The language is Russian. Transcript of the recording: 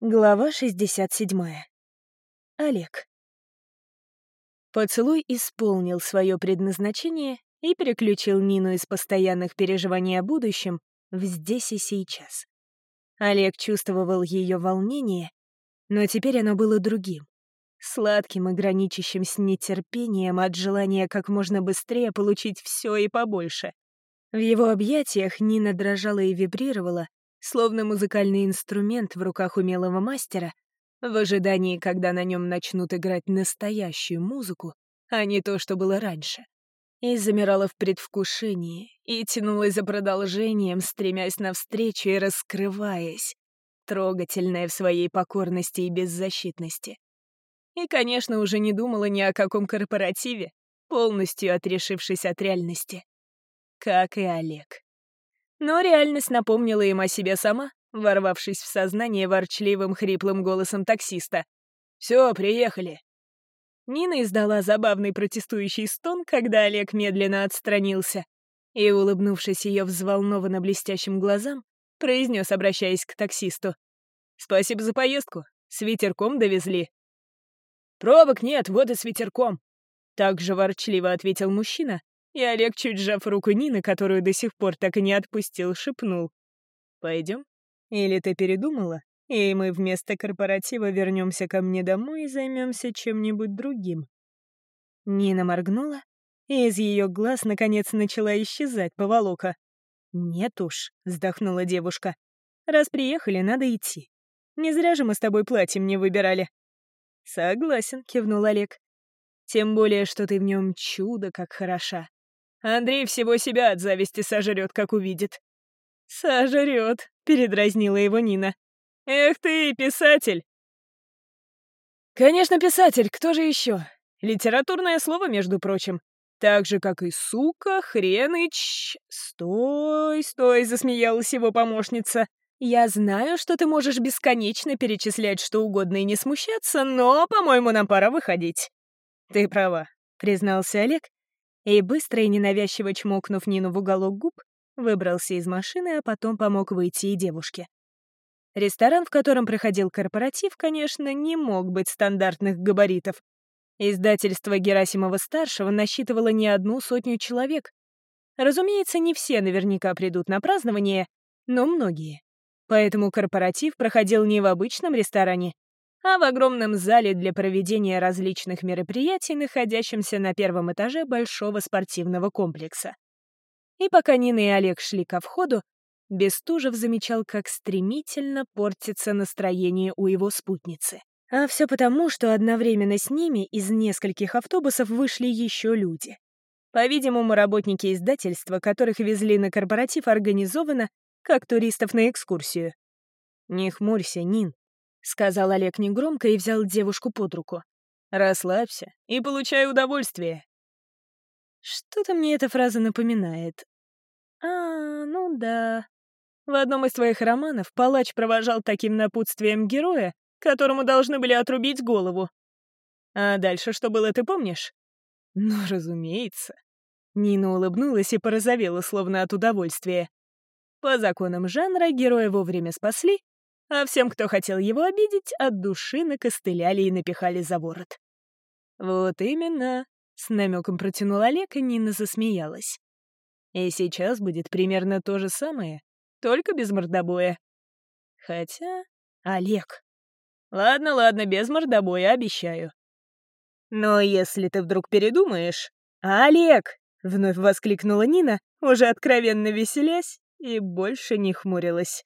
Глава 67. Олег. Поцелуй исполнил свое предназначение и переключил Нину из постоянных переживаний о будущем в здесь и сейчас. Олег чувствовал ее волнение, но теперь оно было другим. Сладким и граничащим с нетерпением от желания как можно быстрее получить все и побольше. В его объятиях Нина дрожала и вибрировала, словно музыкальный инструмент в руках умелого мастера, в ожидании, когда на нем начнут играть настоящую музыку, а не то, что было раньше. И замирала в предвкушении, и тянулась за продолжением, стремясь навстречу и раскрываясь, трогательная в своей покорности и беззащитности. И, конечно, уже не думала ни о каком корпоративе, полностью отрешившись от реальности. Как и Олег. Но реальность напомнила им о себе сама, ворвавшись в сознание ворчливым хриплым голосом таксиста. «Все, приехали!» Нина издала забавный протестующий стон, когда Олег медленно отстранился, и, улыбнувшись ее взволнованно блестящим глазам, произнес, обращаясь к таксисту. «Спасибо за поездку. С ветерком довезли». «Пробок нет, вот и с ветерком», — так же ворчливо ответил мужчина, и Олег, чуть сжав руку Нины, которую до сих пор так и не отпустил, шепнул. «Пойдем? Или ты передумала? И мы вместо корпоратива вернемся ко мне домой и займемся чем-нибудь другим». Нина моргнула, и из ее глаз наконец начала исчезать поволока. «Нет уж», — вздохнула девушка. «Раз приехали, надо идти. Не зря же мы с тобой платье мне выбирали». «Согласен», — кивнул Олег. «Тем более, что ты в нем чудо как хороша. Андрей всего себя от зависти сожрет, как увидит». «Сожрет», — передразнила его Нина. «Эх ты, писатель!» «Конечно, писатель, кто же еще? Литературное слово, между прочим. Так же, как и сука, хрен и ч... Стой, стой, засмеялась его помощница. Я знаю, что ты можешь бесконечно перечислять что угодно и не смущаться, но, по-моему, нам пора выходить. Ты права, признался Олег и, быстро и ненавязчиво чмокнув Нину в уголок губ, выбрался из машины, а потом помог выйти и девушке. Ресторан, в котором проходил корпоратив, конечно, не мог быть стандартных габаритов. Издательство Герасимова-старшего насчитывало не одну сотню человек. Разумеется, не все наверняка придут на празднование, но многие. Поэтому корпоратив проходил не в обычном ресторане, а в огромном зале для проведения различных мероприятий, находящемся на первом этаже большого спортивного комплекса. И пока Нина и Олег шли ко входу, Бестужев замечал, как стремительно портится настроение у его спутницы. А все потому, что одновременно с ними из нескольких автобусов вышли еще люди. По-видимому, работники издательства, которых везли на корпоратив организованно, как туристов на экскурсию. «Не хмурься, Нин», — сказал Олег негромко и взял девушку под руку. «Расслабься и получай удовольствие». Что-то мне эта фраза напоминает. А, ну да. В одном из твоих романов палач провожал таким напутствием героя, которому должны были отрубить голову. А дальше что было, ты помнишь? Ну, разумеется. Нина улыбнулась и порозовела, словно от удовольствия. По законам жанра героя вовремя спасли, а всем, кто хотел его обидеть, от души накостыляли и напихали за ворот. «Вот именно», — с намеком протянул Олег, и Нина засмеялась. «И сейчас будет примерно то же самое, только без мордобоя. Хотя... Олег. Ладно, ладно, без мордобоя, обещаю. Но если ты вдруг передумаешь... Олег! Вновь воскликнула Нина, уже откровенно веселясь, и больше не хмурилась.